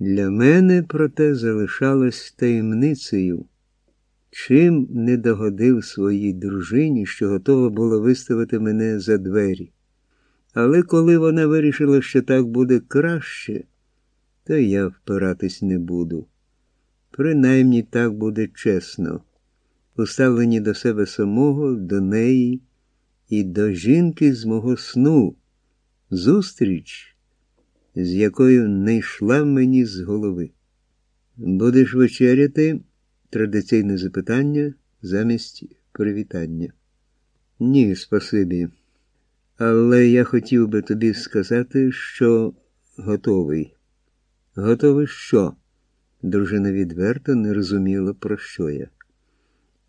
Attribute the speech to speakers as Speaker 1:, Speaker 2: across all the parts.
Speaker 1: Для мене, проте, залишалось таємницею, чим не догодив своїй дружині, що готова була виставити мене за двері. Але коли вона вирішила, що так буде краще, то я впиратись не буду. Принаймні так буде чесно, уставлені до себе самого, до неї і до жінки з мого сну, зустріч, з якою не йшла мені з голови. Будеш вечеряти традиційне запитання замість привітання. Ні, спасибі. Але я хотів би тобі сказати, що готовий. Готовий що? Дружина відверто не розуміла, про що я.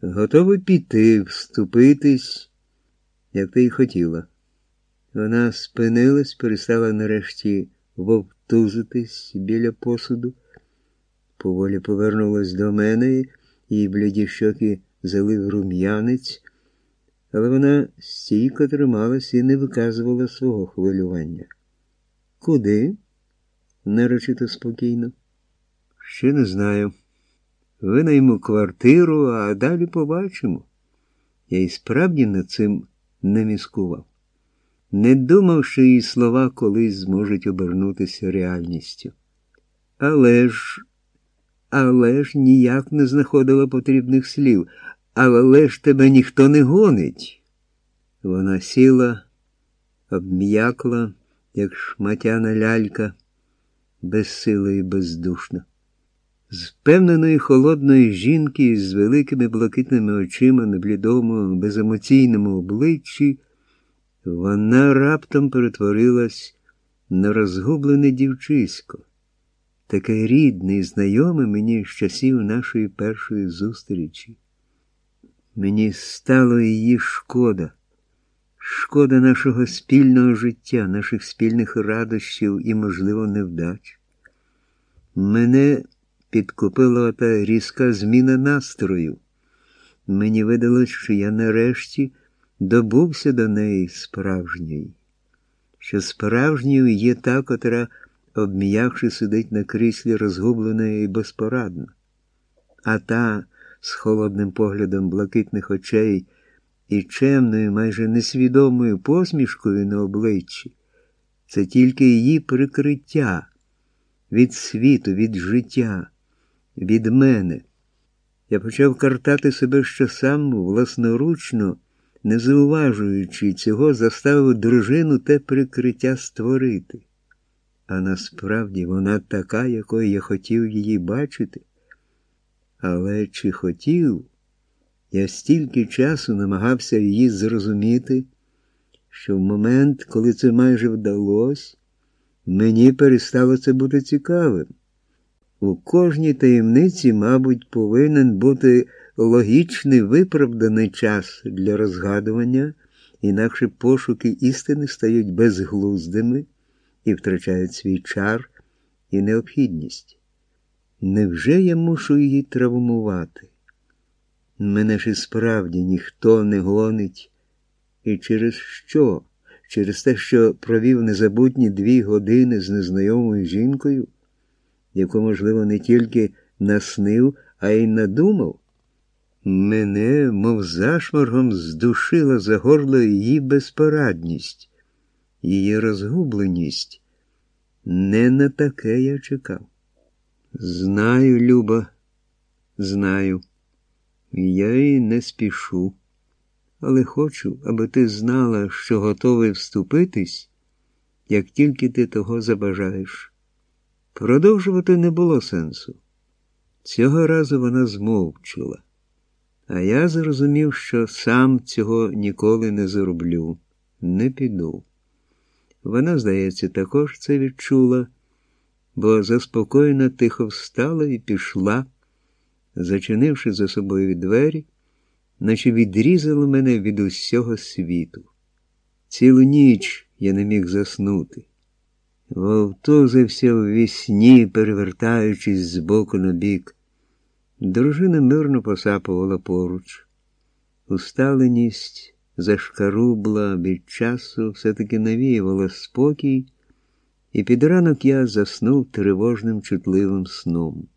Speaker 1: Готовий піти, вступитись, як ти й хотіла. Вона спинилась, перестала нарешті вовтузитись біля посуду, поволі повернулась до мене, і бліді щоки залив рум'янець, але вона стійко трималась і не виказувала свого хвилювання. Куди? нарочито спокійно. Ще не знаю. Винайму квартиру, а далі побачимо. Я і справді над цим не міскував. Не думав, що її слова колись зможуть обернутися реальністю. Але ж, але ж ніяк не знаходила потрібних слів. Але ж тебе ніхто не гонить. Вона сіла, обм'якла, як шматяна лялька, безсила і бездушна. З певненої холодної жінки з великими блакитними очима на блідому, беземоційному обличчі, вона раптом перетворилась на розгублене дівчисько, таке рідне і знайоме мені з часів нашої першої зустрічі. Мені стало її шкода, шкода нашого спільного життя, наших спільних радощів і, можливо, невдач. Мене підкупила та різка зміна настрою. Мені видалось, що я нарешті добувся до неї справжньої, що справжньою є та, котра, обміявши, сидить на кріслі розгублена і безпорадна, а та з холодним поглядом блакитних очей і чемною, майже несвідомою посмішкою на обличчі, це тільки її прикриття від світу, від життя від мене. Я почав картати себе, що сам власноручно, не зауважуючи цього, заставив дружину те прикриття створити. А насправді вона така, якою я хотів її бачити. Але чи хотів, я стільки часу намагався її зрозуміти, що в момент, коли це майже вдалося, мені перестало це бути цікавим. У кожній таємниці, мабуть, повинен бути логічний виправданий час для розгадування, інакше пошуки істини стають безглуздими і втрачають свій чар і необхідність. Невже я мушу її травмувати? Мене ж і справді ніхто не гонить. І через що? Через те, що провів незабутні дві години з незнайомою жінкою? яку, можливо, не тільки наснив, а й надумав. Мене, мов зашморгом, здушила за горло її безпорадність, її розгубленість. Не на таке я чекав. Знаю, Люба, знаю. Я й не спішу, але хочу, аби ти знала, що готовий вступитись, як тільки ти того забажаєш. Продовжувати не було сенсу. Цього разу вона змовчила, а я зрозумів, що сам цього ніколи не зроблю, не піду. Вона, здається, також це відчула, бо заспокоєно тихо встала і пішла, зачинивши за собою двері, наче відрізала мене від усього світу. Цілу ніч я не міг заснути вовтузився в вісні, перевертаючись з боку на бік. Дружина мирно посапувала поруч. Усталеність зашкарубла від часу все-таки навіювала спокій і під ранок я заснув тривожним чутливим сном.